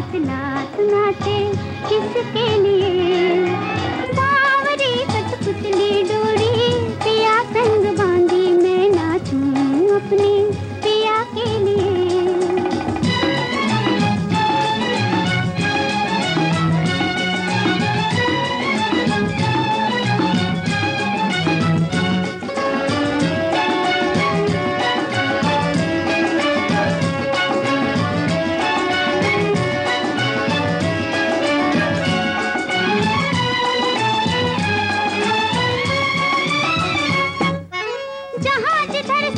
बतला सुनाते किसके लिए? जहाँ जिधर